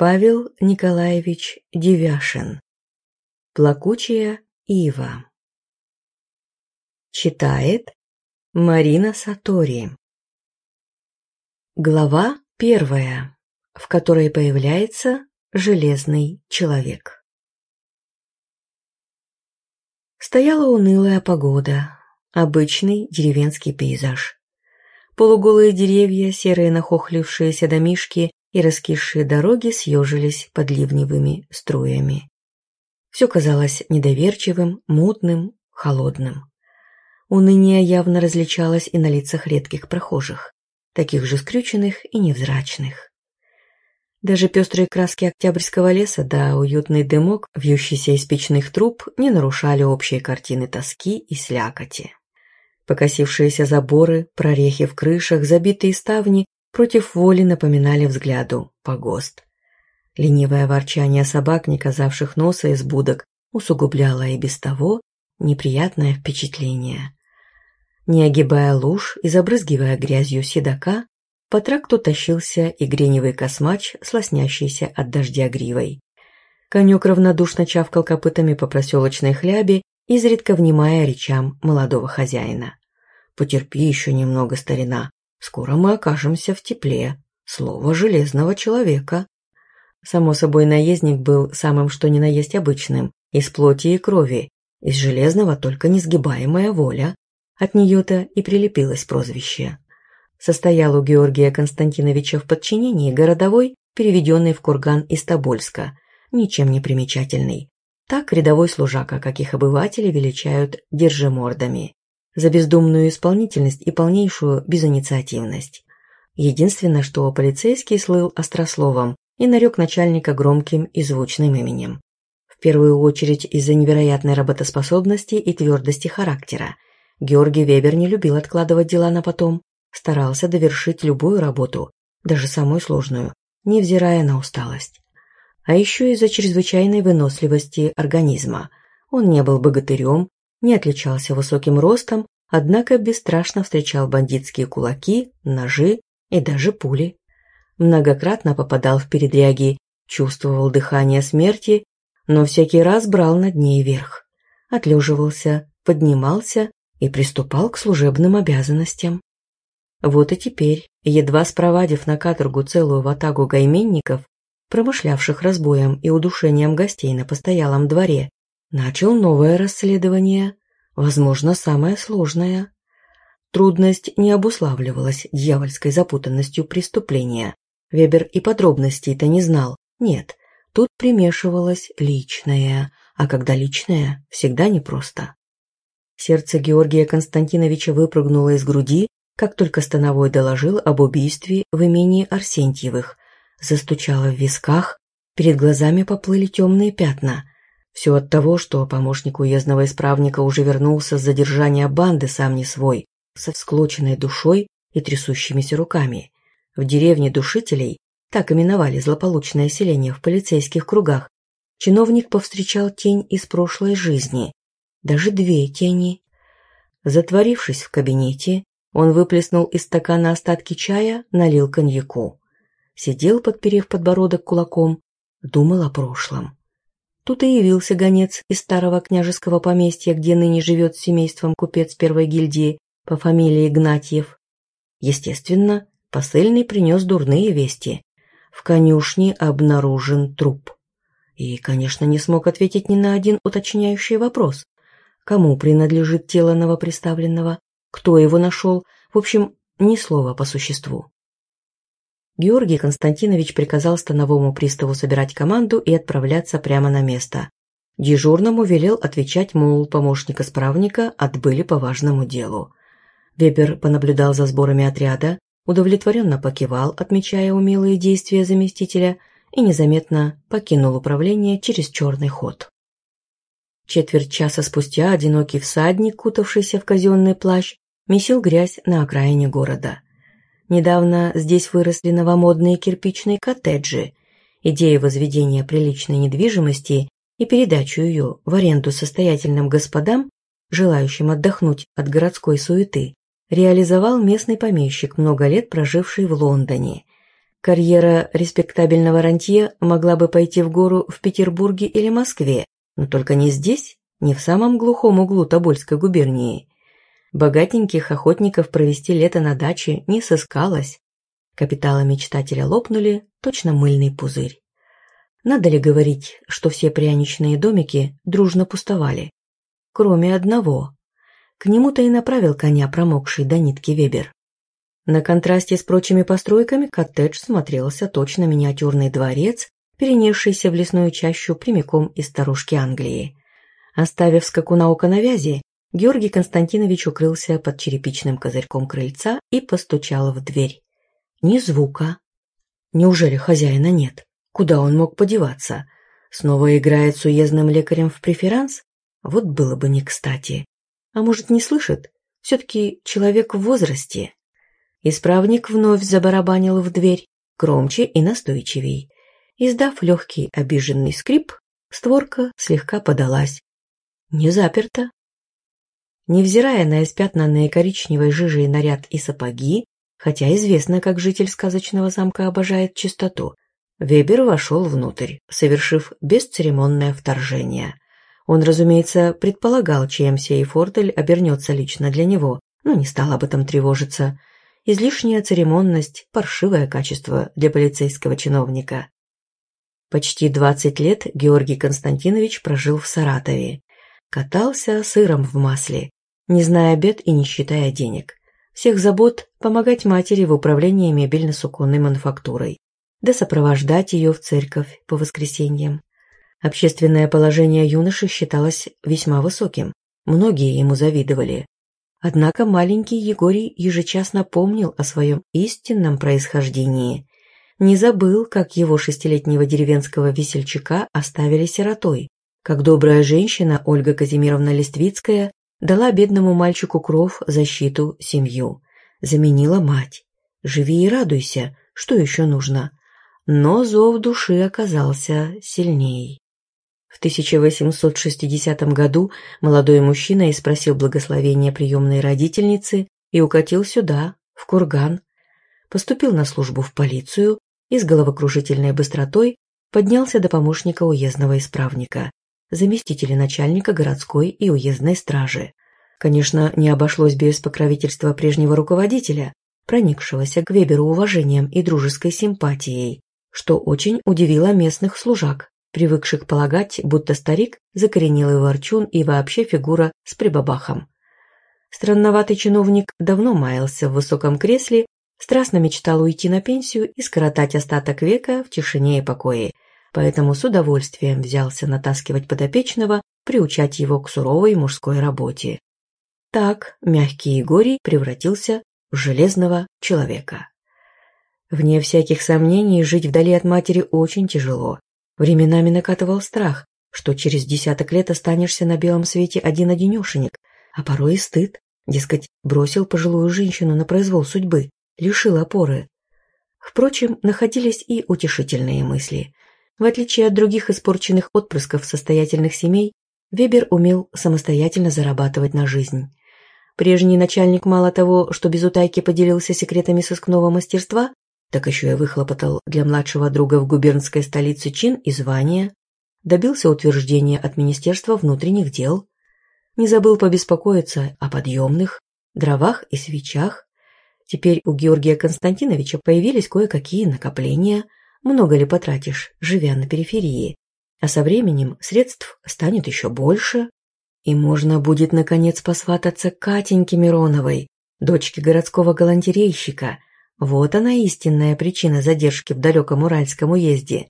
Павел Николаевич Девяшин. Плакучая ива. Читает Марина Сатори. Глава первая, в которой появляется железный человек. Стояла унылая погода, обычный деревенский пейзаж. Полуголые деревья, серые нахохлившиеся домишки и раскисшие дороги съежились под ливневыми струями. Все казалось недоверчивым, мутным, холодным. Уныние явно различалось и на лицах редких прохожих, таких же скрюченных и невзрачных. Даже пестрые краски октябрьского леса да уютный дымок, вьющийся из печных труб, не нарушали общей картины тоски и слякоти. Покосившиеся заборы, прорехи в крышах, забитые ставни против воли напоминали взгляду погост. Ленивое ворчание собак, не казавших носа из будок, усугубляло и без того неприятное впечатление. Не огибая луж и забрызгивая грязью седока, по тракту тащился и греневый космач с от дождя гривой. Конек равнодушно чавкал копытами по проселочной хлябе, изредка внимая речам молодого хозяина. «Потерпи еще немного, старина, Скоро мы окажемся в тепле. Слово железного человека. Само собой, наездник был самым что ни на есть обычным, из плоти и крови, из железного только несгибаемая воля. От нее-то и прилепилось прозвище. Состоял у Георгия Константиновича в подчинении городовой, переведенный в курган из Тобольска, ничем не примечательный. Так рядовой служака, каких обыватели величают держимордами за бездумную исполнительность и полнейшую безинициативность. Единственное, что полицейский слыл острословом и нарек начальника громким и звучным именем. В первую очередь из-за невероятной работоспособности и твердости характера. Георгий Вебер не любил откладывать дела на потом, старался довершить любую работу, даже самую сложную, невзирая на усталость. А еще из-за чрезвычайной выносливости организма. Он не был богатырем, не отличался высоким ростом, однако бесстрашно встречал бандитские кулаки, ножи и даже пули. Многократно попадал в передряги, чувствовал дыхание смерти, но всякий раз брал над ней верх. Отлеживался, поднимался и приступал к служебным обязанностям. Вот и теперь, едва спровадив на каторгу целую ватагу гайменников, промышлявших разбоем и удушением гостей на постоялом дворе, начал новое расследование, возможно, самое сложное. Трудность не обуславливалась дьявольской запутанностью преступления. Вебер и подробностей-то не знал. Нет, тут примешивалось личное, а когда личное, всегда непросто. Сердце Георгия Константиновича выпрыгнуло из груди, как только Становой доложил об убийстве в имении Арсентьевых. Застучало в висках, перед глазами поплыли темные пятна. Все от того, что помощник уездного исправника уже вернулся с задержания банды сам не свой, со всклоченной душой и трясущимися руками. В деревне душителей, так именовали злополучное селение в полицейских кругах, чиновник повстречал тень из прошлой жизни. Даже две тени. Затворившись в кабинете, он выплеснул из стакана остатки чая, налил коньяку. Сидел, подперев подбородок кулаком, думал о прошлом. Тут и явился гонец из старого княжеского поместья, где ныне живет с семейством купец первой гильдии по фамилии Игнатьев. Естественно, посыльный принес дурные вести. В конюшне обнаружен труп. И, конечно, не смог ответить ни на один уточняющий вопрос. Кому принадлежит тело новоприставленного? Кто его нашел? В общем, ни слова по существу. Георгий Константинович приказал становому приставу собирать команду и отправляться прямо на место. Дежурному велел отвечать, мол, помощника справника отбыли по важному делу. Вебер понаблюдал за сборами отряда, удовлетворенно покивал, отмечая умелые действия заместителя, и незаметно покинул управление через черный ход. Четверть часа спустя одинокий всадник, кутавшийся в казенный плащ, месил грязь на окраине города. Недавно здесь выросли новомодные кирпичные коттеджи. Идея возведения приличной недвижимости и передачу ее в аренду состоятельным господам, желающим отдохнуть от городской суеты, реализовал местный помещик, много лет проживший в Лондоне. Карьера респектабельного рантье могла бы пойти в гору в Петербурге или Москве, но только не здесь, не в самом глухом углу Тобольской губернии. Богатеньких охотников провести лето на даче не сыскалось. Капиталы мечтателя лопнули, точно мыльный пузырь. Надо ли говорить, что все пряничные домики дружно пустовали? Кроме одного. К нему-то и направил коня промокший до нитки Вебер. На контрасте с прочими постройками коттедж смотрелся точно миниатюрный дворец, перенесшийся в лесную чащу прямиком из старушки Англии. Оставив скакуна у коновязи, Георгий Константинович укрылся под черепичным козырьком крыльца и постучал в дверь. Ни звука. Неужели хозяина нет? Куда он мог подеваться? Снова играет с уездным лекарем в преферанс? Вот было бы не кстати. А может, не слышит? Все-таки человек в возрасте. Исправник вновь забарабанил в дверь, громче и настойчивей. Издав легкий обиженный скрип, створка слегка подалась. Не заперто. Невзирая на испятнанные коричневой жижей наряд и сапоги, хотя известно, как житель сказочного замка обожает чистоту, Вебер вошел внутрь, совершив бесцеремонное вторжение. Он, разумеется, предполагал, чем сей фортель обернется лично для него, но не стал об этом тревожиться. Излишняя церемонность – паршивое качество для полицейского чиновника. Почти 20 лет Георгий Константинович прожил в Саратове. Катался сыром в масле, не зная обед и не считая денег. Всех забот – помогать матери в управлении мебельно-суконной мануфактурой, да сопровождать ее в церковь по воскресеньям. Общественное положение юноши считалось весьма высоким, многие ему завидовали. Однако маленький Егорий ежечасно помнил о своем истинном происхождении. Не забыл, как его шестилетнего деревенского весельчака оставили сиротой, как добрая женщина Ольга Казимировна Листвицкая дала бедному мальчику кров, защиту, семью. Заменила мать. Живи и радуйся, что еще нужно. Но зов души оказался сильней. В 1860 году молодой мужчина испросил благословения приемной родительницы и укатил сюда, в Курган. Поступил на службу в полицию и с головокружительной быстротой поднялся до помощника уездного исправника, заместителя начальника городской и уездной стражи. Конечно, не обошлось без покровительства прежнего руководителя, проникшегося к Веберу уважением и дружеской симпатией, что очень удивило местных служак, привыкших полагать, будто старик – закоренелый ворчун и вообще фигура с прибабахом. Странноватый чиновник давно маялся в высоком кресле, страстно мечтал уйти на пенсию и скоротать остаток века в тишине и покое, поэтому с удовольствием взялся натаскивать подопечного, приучать его к суровой мужской работе. Так мягкий Егорий превратился в железного человека. Вне всяких сомнений, жить вдали от матери очень тяжело. Временами накатывал страх, что через десяток лет останешься на белом свете один-одинешенек, а порой и стыд, дескать, бросил пожилую женщину на произвол судьбы, лишил опоры. Впрочем, находились и утешительные мысли. В отличие от других испорченных отпрысков состоятельных семей, Вебер умел самостоятельно зарабатывать на жизнь. Прежний начальник мало того, что без утайки поделился секретами сыскного мастерства, так еще и выхлопотал для младшего друга в губернской столице чин и звание, добился утверждения от Министерства внутренних дел, не забыл побеспокоиться о подъемных, дровах и свечах. Теперь у Георгия Константиновича появились кое-какие накопления, много ли потратишь, живя на периферии, а со временем средств станет еще больше, и можно будет, наконец, посвататься Катеньке Мироновой, дочке городского галантерейщика, вот она истинная причина задержки в далеком Уральском уезде.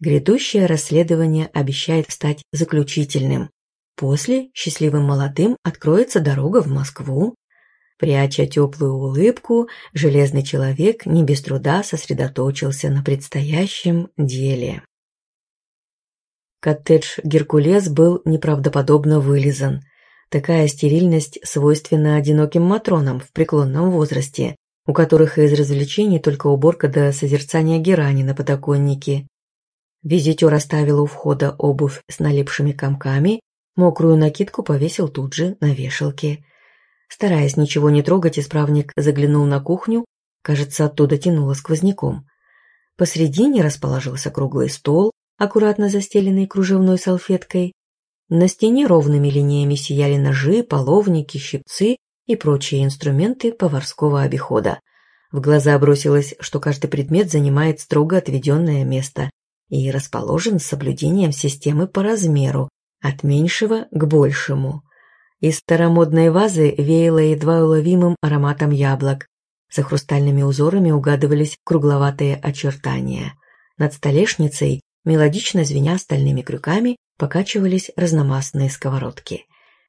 Грядущее расследование обещает стать заключительным. После счастливым молодым откроется дорога в Москву. Пряча теплую улыбку, железный человек не без труда сосредоточился на предстоящем деле. Коттедж «Геркулес» был неправдоподобно вылизан. Такая стерильность свойственна одиноким матронам в преклонном возрасте, у которых из развлечений только уборка до созерцания герани на подоконнике. Визитер оставил у входа обувь с налипшими комками, мокрую накидку повесил тут же на вешалке. Стараясь ничего не трогать, исправник заглянул на кухню, кажется, оттуда тянуло сквозняком. Посредине расположился круглый стол, аккуратно застеленный кружевной салфеткой. На стене ровными линиями сияли ножи, половники, щипцы и прочие инструменты поварского обихода. В глаза бросилось, что каждый предмет занимает строго отведенное место и расположен с соблюдением системы по размеру, от меньшего к большему. Из старомодной вазы веяло едва уловимым ароматом яблок. За хрустальными узорами угадывались кругловатые очертания. Над столешницей, мелодично звеня стальными крюками, покачивались разномастные сковородки.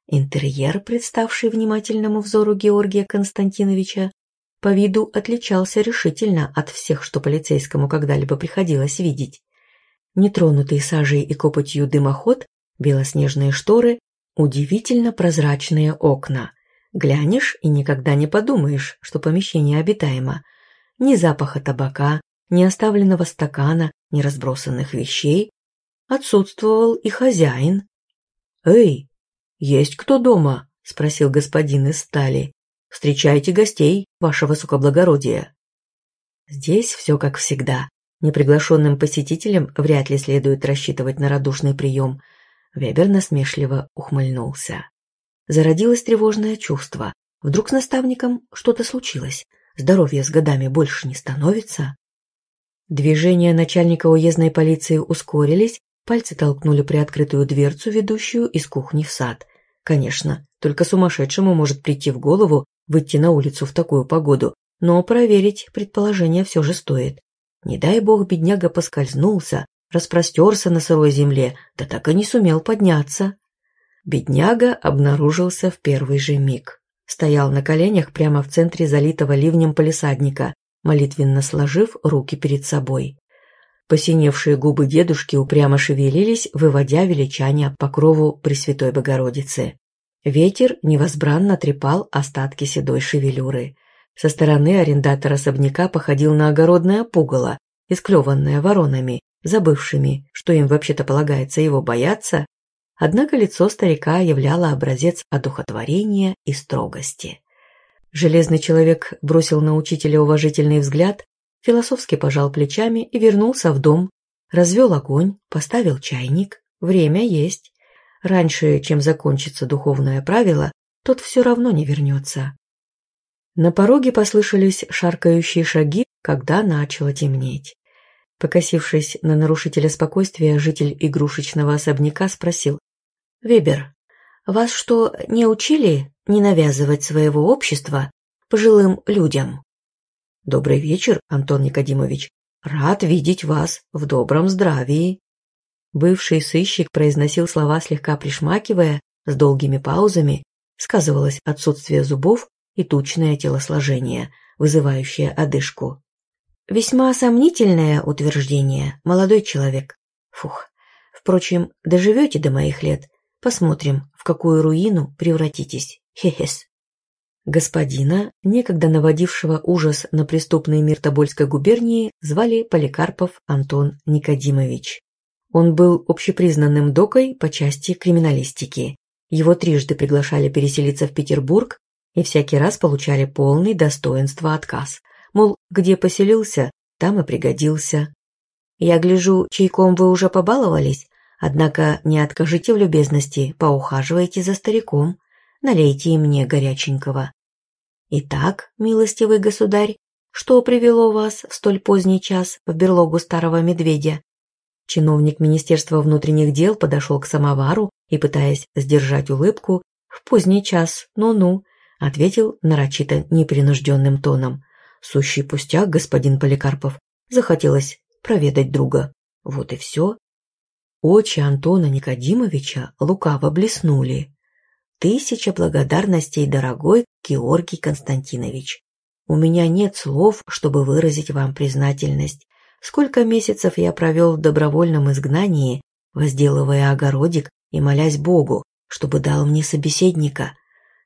Интерьер, представший внимательному взору Георгия Константиновича, по виду отличался решительно от всех, что полицейскому когда-либо приходилось видеть. Нетронутый сажей и копотью дымоход, белоснежные шторы, удивительно прозрачные окна. Глянешь и никогда не подумаешь, что помещение обитаемо. Ни запаха табака, ни оставленного стакана, ни разбросанных вещей. Отсутствовал и хозяин. «Эй, есть кто дома?» – спросил господин из стали. Встречайте гостей, ваше высокоблагородие. Здесь все как всегда. Неприглашенным посетителям вряд ли следует рассчитывать на радушный прием. Вебер насмешливо ухмыльнулся. Зародилось тревожное чувство. Вдруг с наставником что-то случилось. Здоровье с годами больше не становится. Движения начальника уездной полиции ускорились, пальцы толкнули приоткрытую дверцу, ведущую из кухни в сад. Конечно, только сумасшедшему может прийти в голову выйти на улицу в такую погоду, но проверить предположение все же стоит. Не дай бог бедняга поскользнулся, распростерся на сырой земле, да так и не сумел подняться. Бедняга обнаружился в первый же миг. Стоял на коленях прямо в центре залитого ливнем полисадника, молитвенно сложив руки перед собой. Посиневшие губы дедушки упрямо шевелились, выводя величание по крову Пресвятой Богородицы. Ветер невозбранно трепал остатки седой шевелюры. Со стороны арендатор особняка походил на огородное пугало, исклеванное воронами, забывшими, что им вообще-то полагается его бояться, однако лицо старика являло образец одухотворения и строгости. Железный человек бросил на учителя уважительный взгляд, философски пожал плечами и вернулся в дом, развел огонь, поставил чайник, время есть. Раньше, чем закончится духовное правило, тот все равно не вернется. На пороге послышались шаркающие шаги, когда начало темнеть. Покосившись на нарушителя спокойствия, житель игрушечного особняка спросил. «Вебер, вас что, не учили не навязывать своего общества пожилым людям?» «Добрый вечер, Антон Никодимович. Рад видеть вас в добром здравии». Бывший сыщик произносил слова слегка пришмакивая, с долгими паузами, сказывалось отсутствие зубов и тучное телосложение, вызывающее одышку. Весьма сомнительное утверждение, молодой человек. Фух. Впрочем, доживете до моих лет, посмотрим, в какую руину превратитесь. Хе-хес. Господина, некогда наводившего ужас на преступный мир Тобольской губернии, звали Поликарпов Антон Никодимович. Он был общепризнанным докой по части криминалистики. Его трижды приглашали переселиться в Петербург и всякий раз получали полный достоинства отказ. Мол, где поселился, там и пригодился. Я гляжу, чайком вы уже побаловались, однако не откажите в любезности, поухаживайте за стариком, налейте мне горяченького. Итак, милостивый государь, что привело вас в столь поздний час в берлогу старого медведя? Чиновник Министерства внутренних дел подошел к самовару и, пытаясь сдержать улыбку, в поздний час, ну-ну, ответил нарочито непринужденным тоном. Сущий пустяк, господин Поликарпов. Захотелось проведать друга. Вот и все. Очи Антона Никодимовича лукаво блеснули. Тысяча благодарностей, дорогой Георгий Константинович. У меня нет слов, чтобы выразить вам признательность. Сколько месяцев я провел в добровольном изгнании, возделывая огородик и молясь Богу, чтобы дал мне собеседника.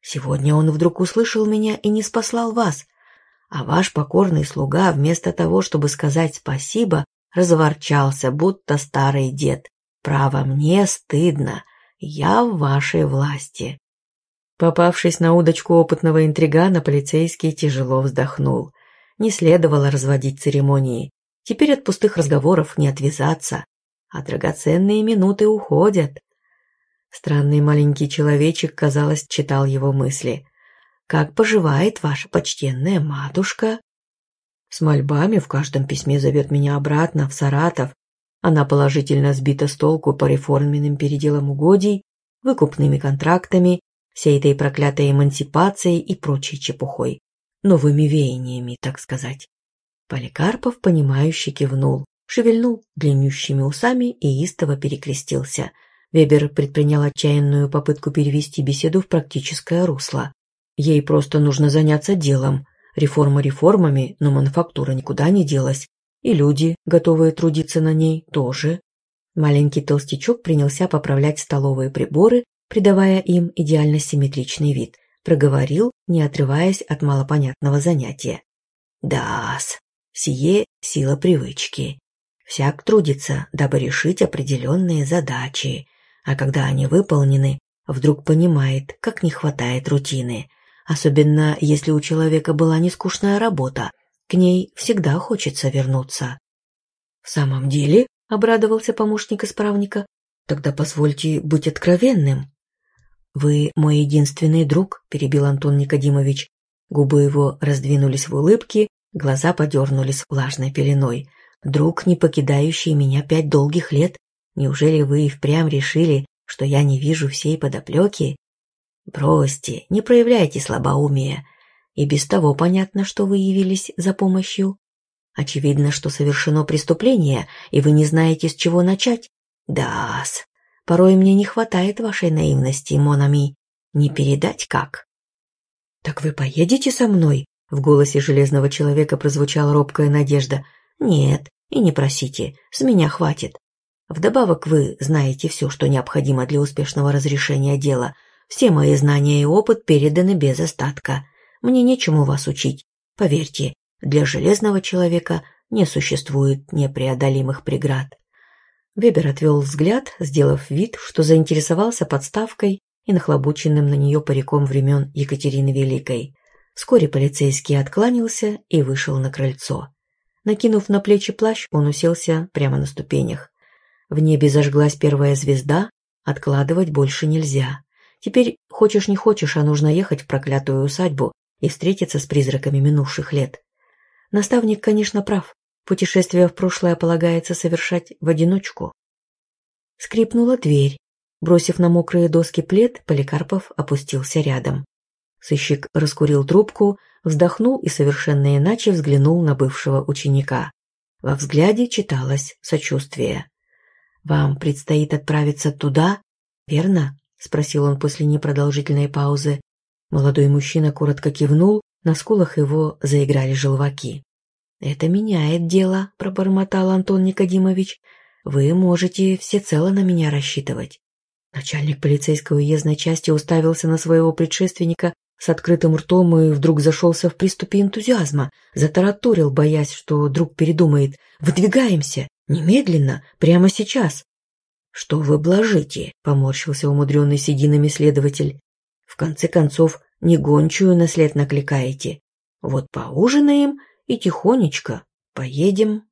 Сегодня он вдруг услышал меня и не спаслал вас. А ваш покорный слуга, вместо того, чтобы сказать спасибо, разворчался, будто старый дед. Право, мне стыдно. Я в вашей власти. Попавшись на удочку опытного интригана, полицейский тяжело вздохнул. Не следовало разводить церемонии. Теперь от пустых разговоров не отвязаться, а драгоценные минуты уходят. Странный маленький человечек, казалось, читал его мысли. «Как поживает ваша почтенная матушка?» С мольбами в каждом письме зовет меня обратно, в Саратов. Она положительно сбита с толку по реформенным переделам угодий, выкупными контрактами, всей этой проклятой эмансипацией и прочей чепухой. Новыми веяниями, так сказать. Поликарпов, понимающе кивнул, шевельнул длиннющими усами и истово перекрестился. Вебер предпринял отчаянную попытку перевести беседу в практическое русло. Ей просто нужно заняться делом. Реформа реформами, но мануфактура никуда не делась. И люди, готовые трудиться на ней, тоже. Маленький толстячок принялся поправлять столовые приборы, придавая им идеально симметричный вид. Проговорил, не отрываясь от малопонятного занятия. «Да-с, сие сила привычки. Всяк трудится, дабы решить определенные задачи, а когда они выполнены, вдруг понимает, как не хватает рутины. Особенно, если у человека была нескучная работа, к ней всегда хочется вернуться. «В самом деле?» — обрадовался помощник исправника. «Тогда позвольте быть откровенным». «Вы мой единственный друг», — перебил Антон Никодимович. Губы его раздвинулись в улыбке, глаза подернулись влажной пеленой. «Друг, не покидающий меня пять долгих лет, неужели вы и впрямь решили, что я не вижу всей подоплеки? Бросьте, не проявляйте слабоумия. И без того понятно, что вы явились за помощью. Очевидно, что совершено преступление, и вы не знаете, с чего начать. Да-с, порой мне не хватает вашей наивности, Монами. Не передать как. «Так вы поедете со мной?» В голосе Железного Человека прозвучала робкая надежда. «Нет, и не просите, с меня хватит. Вдобавок вы знаете все, что необходимо для успешного разрешения дела. Все мои знания и опыт переданы без остатка. Мне нечему вас учить. Поверьте, для железного человека не существует непреодолимых преград. Вебер отвел взгляд, сделав вид, что заинтересовался подставкой и нахлобученным на нее париком времен Екатерины Великой. Вскоре полицейский откланялся и вышел на крыльцо. Накинув на плечи плащ, он уселся прямо на ступенях. В небе зажглась первая звезда, откладывать больше нельзя. Теперь, хочешь не хочешь, а нужно ехать в проклятую усадьбу и встретиться с призраками минувших лет. Наставник, конечно, прав. Путешествие в прошлое полагается совершать в одиночку. Скрипнула дверь. Бросив на мокрые доски плед, Поликарпов опустился рядом. Сыщик раскурил трубку, вздохнул и совершенно иначе взглянул на бывшего ученика. Во взгляде читалось сочувствие. «Вам предстоит отправиться туда, верно?» — спросил он после непродолжительной паузы. Молодой мужчина коротко кивнул, на скулах его заиграли желваки. «Это меняет дело», — пробормотал Антон Никодимович. «Вы можете всецело на меня рассчитывать». Начальник полицейской уездной части уставился на своего предшественника с открытым ртом и вдруг зашелся в приступе энтузиазма, затараторил, боясь, что друг передумает. «Выдвигаемся! Немедленно! Прямо сейчас!» «Что вы блажите?» — поморщился умудренный сединами следователь. «В конце концов, не гончую на след накликаете. Вот поужинаем и тихонечко поедем